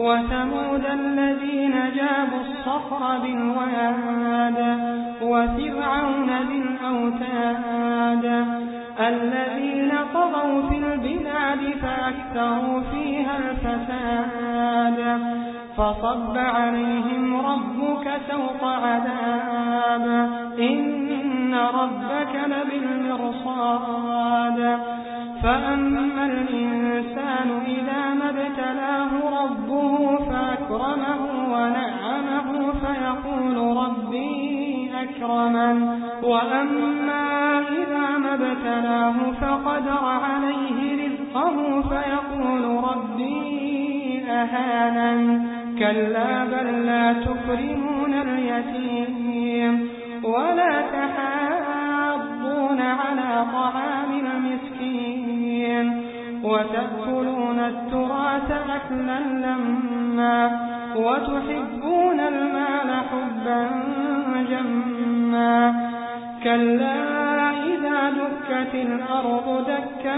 وثمود الذين جابوا الصخر بالواد وفرعون بالأوتاد. الذين طغوا في البلاد فأكثروا فيها الفساد. فصب عليهم ربك سوط عذاب. إن ربك لبالمرصاد. فأما الإنسان إذا ما فأكرمه ونعمه فيقول ربي أكرمن. وأما إذا ما فقدر عليه رزقه فيقول ربي أهانن. كلا بل لا تكرمون اليتيم ولا تحاضون على طعام المسكين. وتأكلون التراث أكلا لما وتحبون المال حبا جما كلا إذا دكت الأرض دكا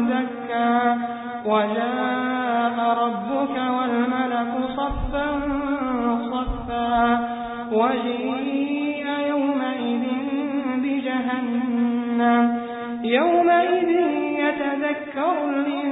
دكا وجاء ربك والملك صفا صفا وجيء يومئذ بجهنم يومئذ يتذكر الإنسان